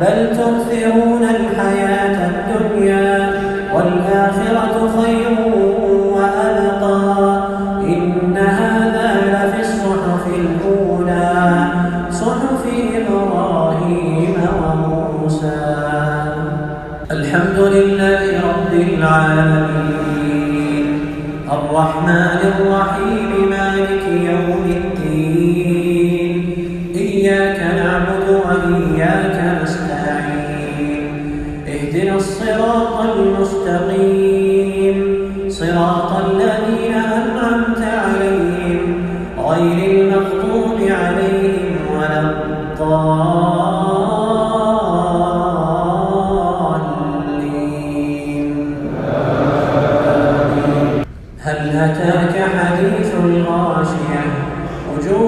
بل تؤثرون الحياة الدنيا والآخرة خير وأبقى. إن هذا لفي الصحف الأولى صحف إبراهيم وموسى. الحمد لله رب العالمين. الرحمن الرحيم مالك يوم الدين. إياك نعبد وإياك اهدنا الصراط المستقيم. صراط الذين أنعمت عليهم غير المغضوب عليهم ولا الضالين. هل أتاك حديث الغاشية؟ وجوه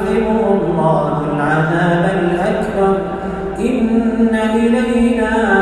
إلينا